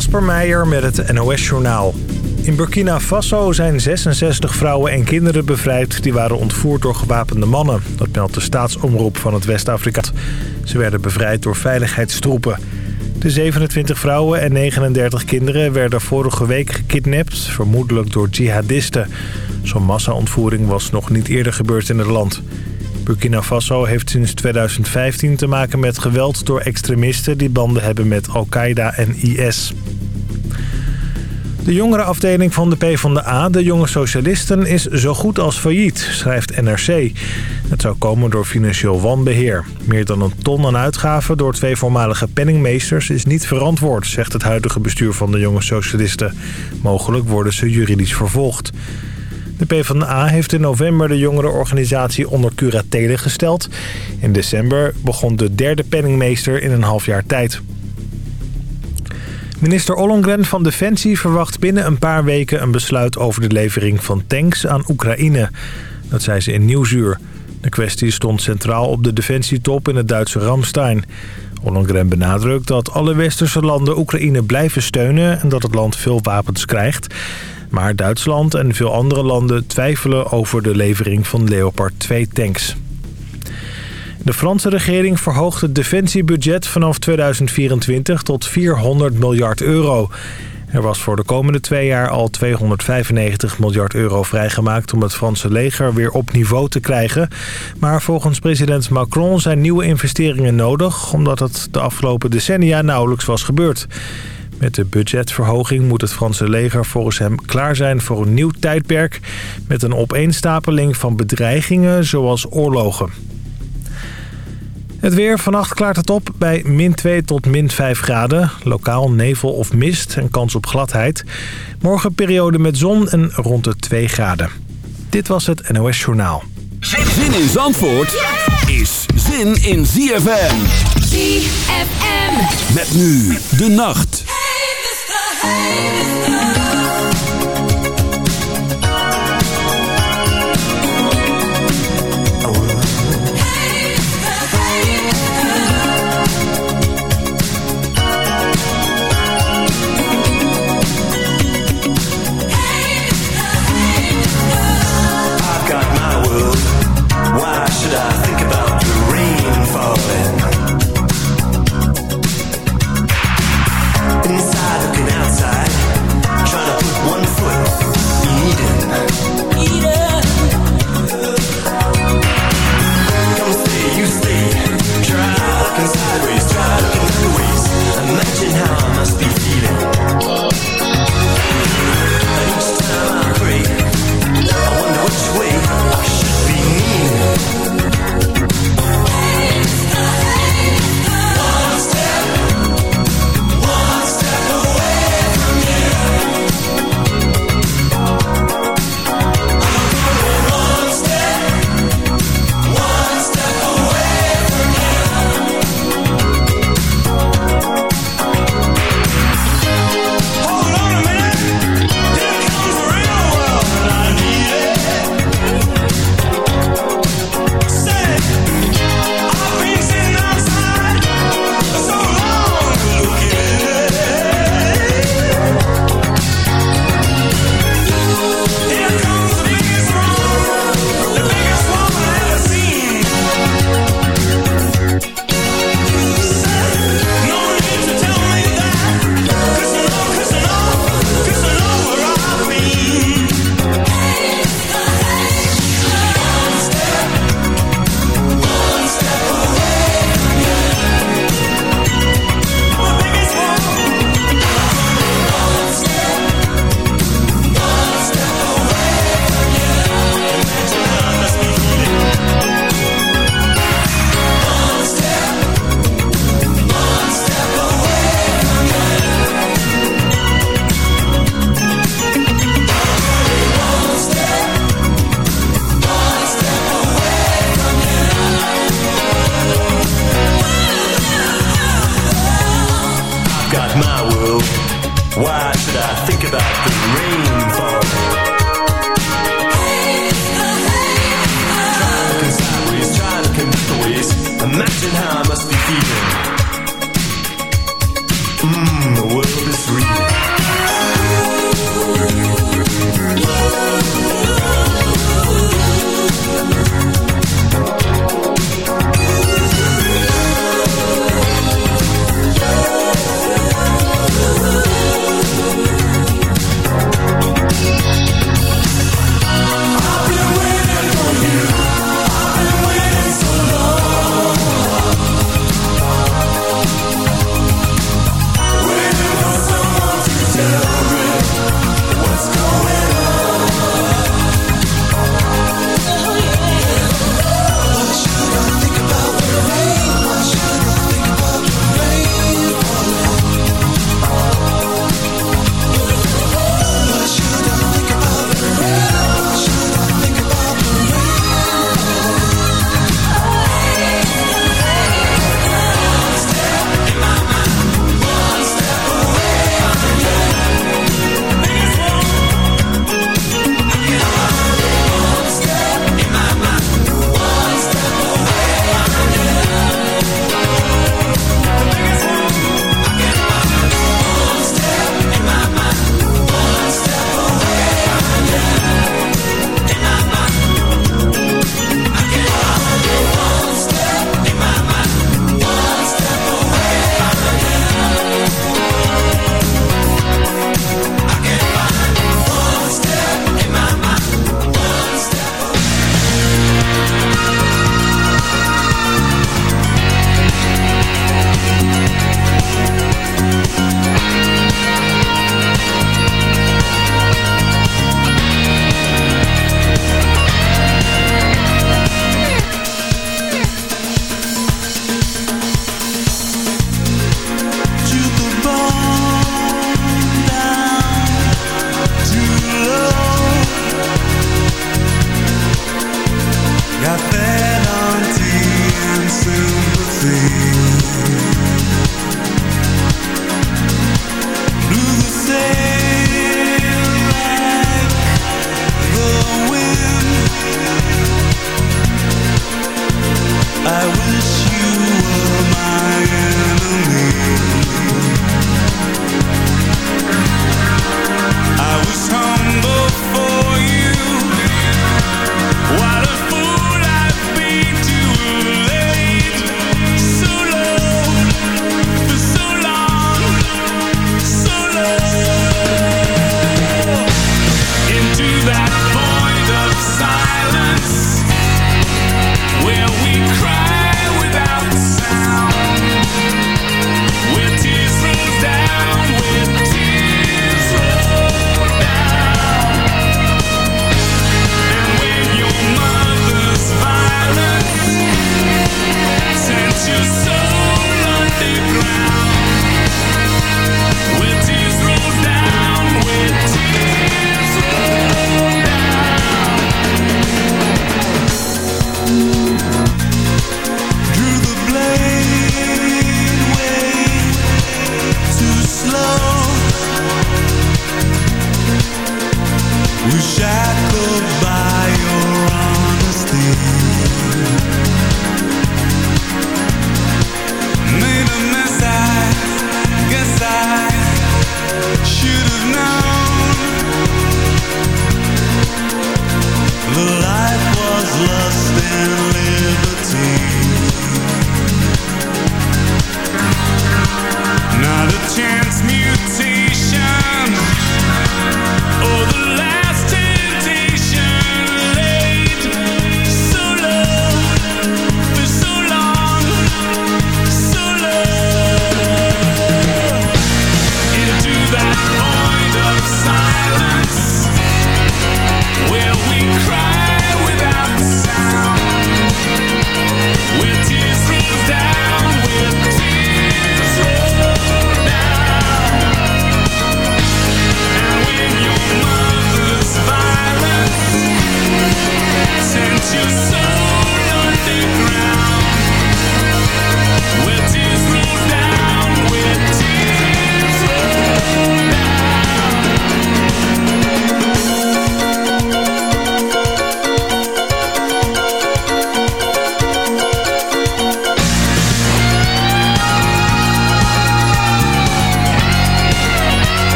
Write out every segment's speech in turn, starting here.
Kasper Meijer met het NOS-journaal. In Burkina Faso zijn 66 vrouwen en kinderen bevrijd... die waren ontvoerd door gewapende mannen. Dat meldt de staatsomroep van het West-Afrika. Ze werden bevrijd door veiligheidstroepen. De 27 vrouwen en 39 kinderen werden vorige week gekidnapt... vermoedelijk door jihadisten. Zo'n massa-ontvoering was nog niet eerder gebeurd in het land... Burkina Faso heeft sinds 2015 te maken met geweld door extremisten... die banden hebben met Al-Qaeda en IS. De jongere afdeling van de PvdA, de Jonge Socialisten, is zo goed als failliet, schrijft NRC. Het zou komen door financieel wanbeheer. Meer dan een ton aan uitgaven door twee voormalige penningmeesters is niet verantwoord, zegt het huidige bestuur van de Jonge Socialisten. Mogelijk worden ze juridisch vervolgd. De PvdA heeft in november de jongerenorganisatie onder curatele gesteld. In december begon de derde penningmeester in een half jaar tijd. Minister Ollongren van Defensie verwacht binnen een paar weken een besluit over de levering van tanks aan Oekraïne. Dat zei ze in Nieuwsuur. De kwestie stond centraal op de defensietop in het Duitse Ramstein. Ollongren benadrukt dat alle westerse landen Oekraïne blijven steunen en dat het land veel wapens krijgt. Maar Duitsland en veel andere landen twijfelen over de levering van Leopard 2 tanks. De Franse regering verhoogt het defensiebudget vanaf 2024 tot 400 miljard euro. Er was voor de komende twee jaar al 295 miljard euro vrijgemaakt... om het Franse leger weer op niveau te krijgen. Maar volgens president Macron zijn nieuwe investeringen nodig... omdat het de afgelopen decennia nauwelijks was gebeurd. Met de budgetverhoging moet het Franse leger volgens hem klaar zijn voor een nieuw tijdperk... met een opeenstapeling van bedreigingen zoals oorlogen. Het weer. Vannacht klaart het op bij min 2 tot min 5 graden. Lokaal nevel of mist en kans op gladheid. Morgen periode met zon en rond de 2 graden. Dit was het NOS Journaal. Zin in Zandvoort is zin in ZFM. ZFM. Met nu de nacht. I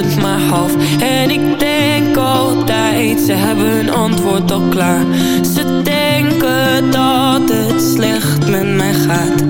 het maar half. En ik denk altijd, ze hebben een antwoord al klaar. Ze denken dat het slecht met mij gaat.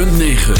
106.9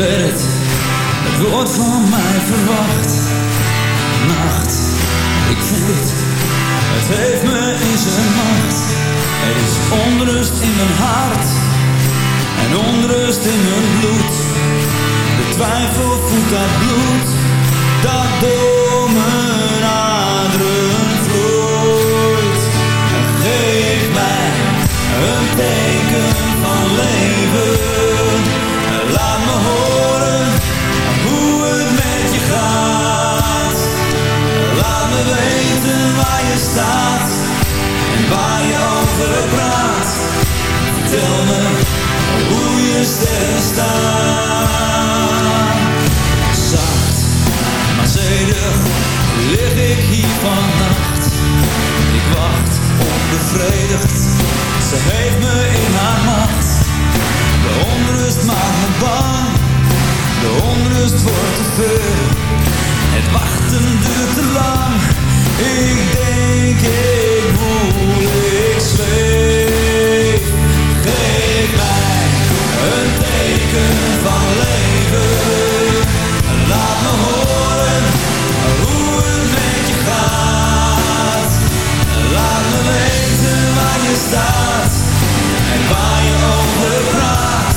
het, het wordt van mij verwacht. Nacht, ik voel het, het heeft me in zijn macht. Er is onrust in mijn hart en onrust in mijn bloed. De twijfel voelt dat bloed dat door mijn aderen vloeit. Geef mij een teken van leven. Ze heeft me in haar macht. De onrust maakt me bang, de onrust wordt te veel. Het wachten duurt te lang, ik denk ik voel, ik zweef. Geef mij een teken van leven, laat me horen hoe het met je gaat. Laat me weten waar je staat en waar je over praat.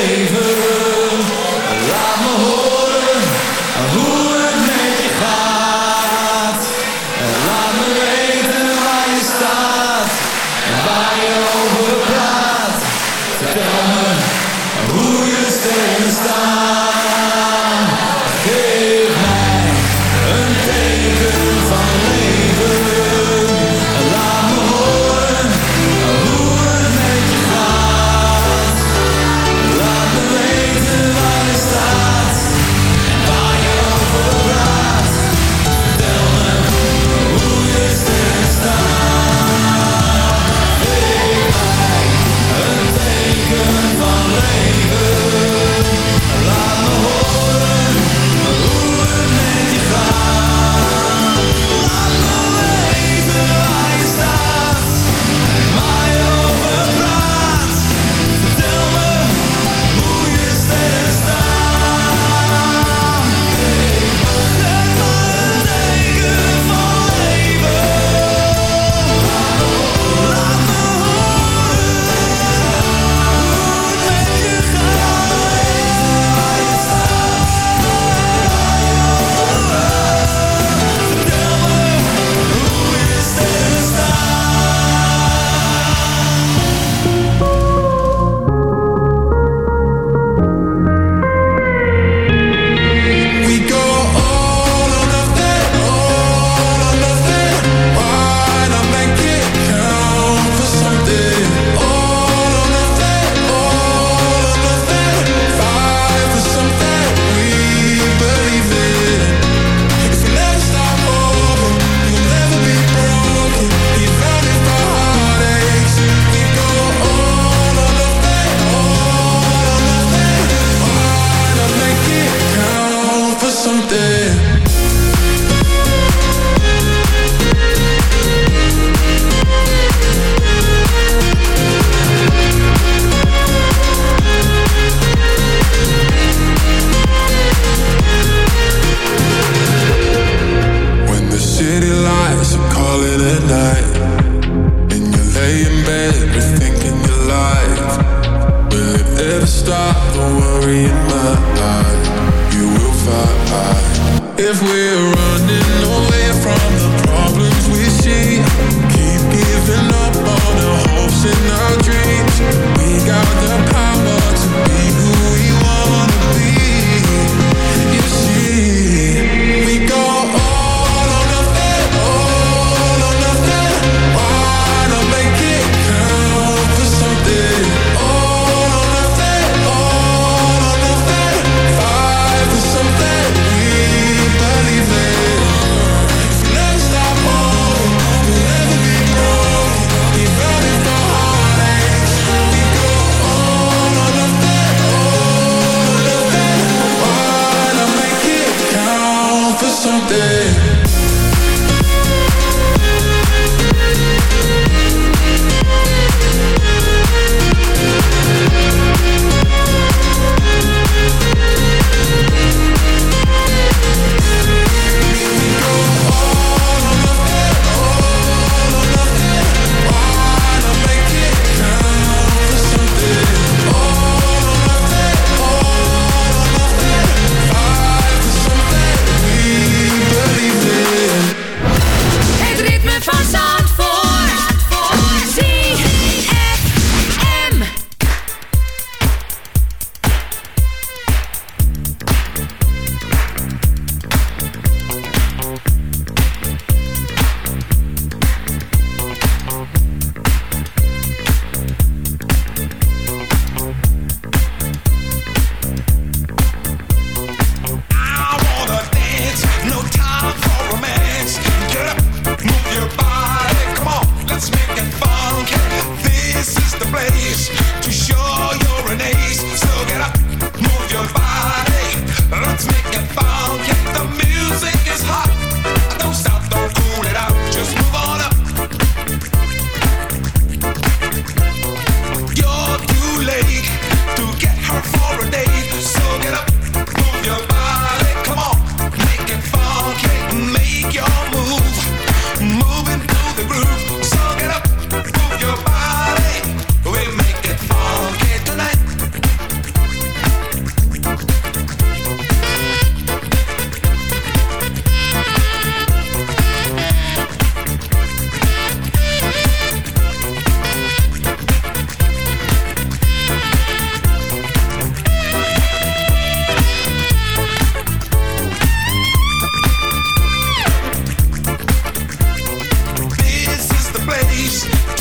Peace.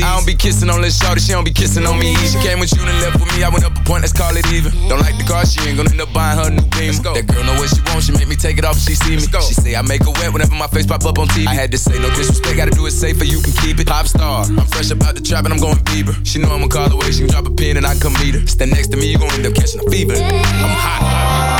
Please. I don't be kissing on this shawty, she don't be kissing on me. She came with you and left with me, I went up a point, let's call it even. Don't like the car, she ain't gonna end up buying her new beam. That girl know what she wants, she make me take it off if she see me. She say I make her wet whenever my face pop up on TV. I had to say no disrespect, gotta do it safer, you can keep it. Pop star, I'm fresh about the trap and I'm going Bieber. She know I'ma call away, she can drop a pin and I come meet her. Stand next to me, you gon' end up catching a fever. I'm hot.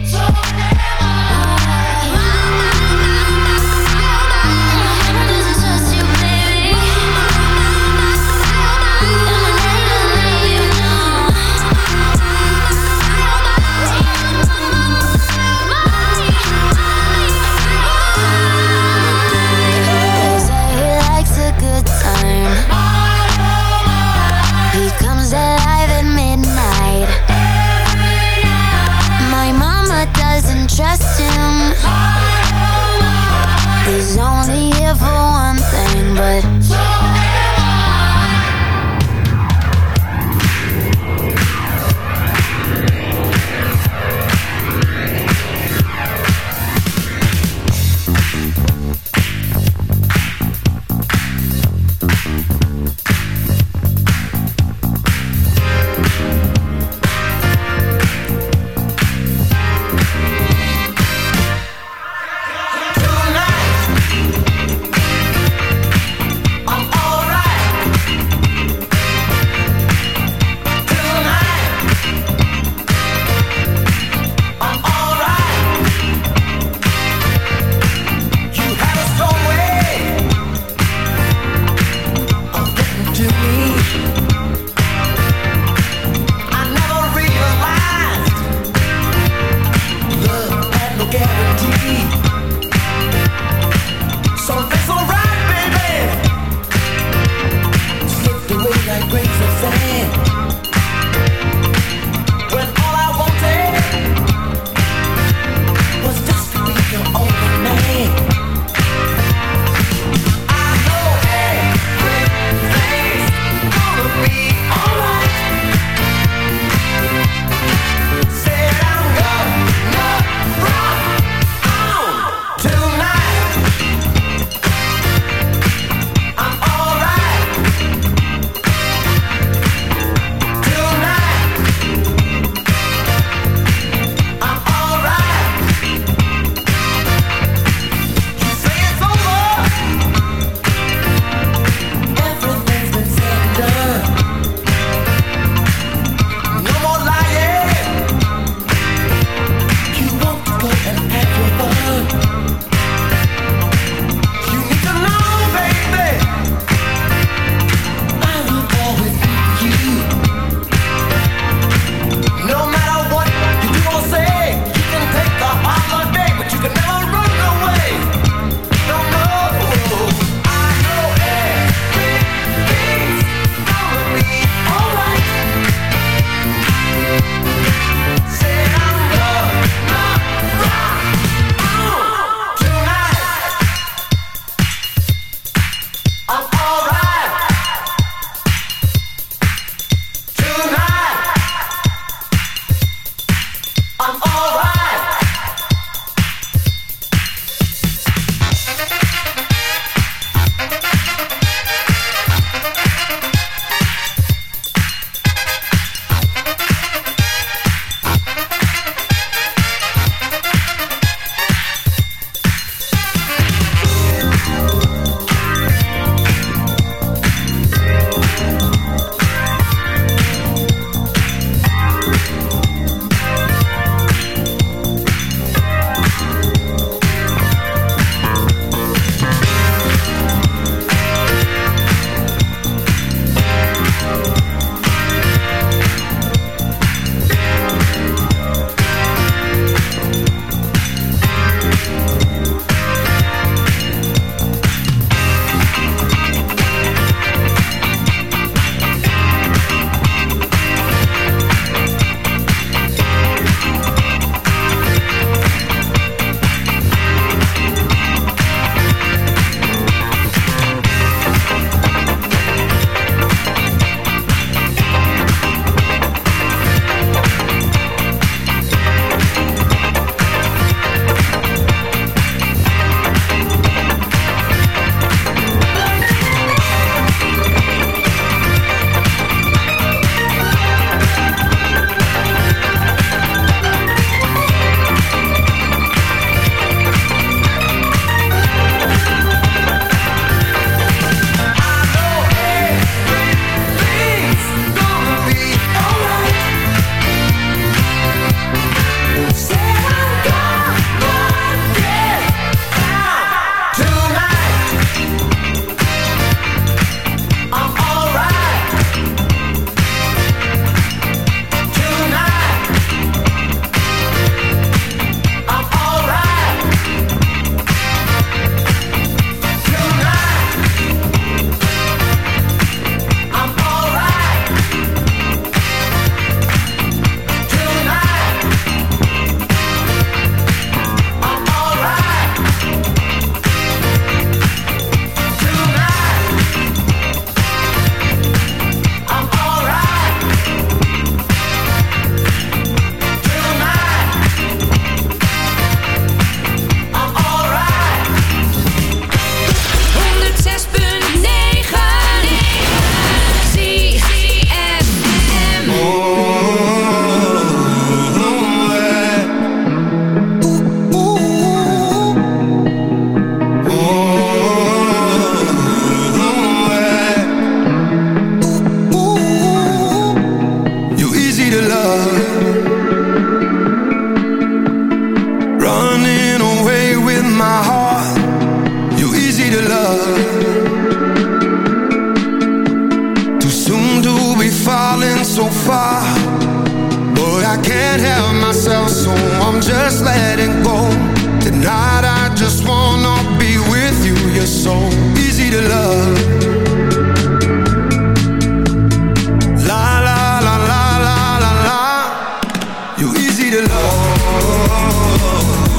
need a love.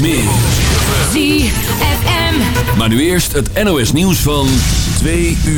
meer. ZFM. Maar nu eerst het NOS nieuws van 2 uur.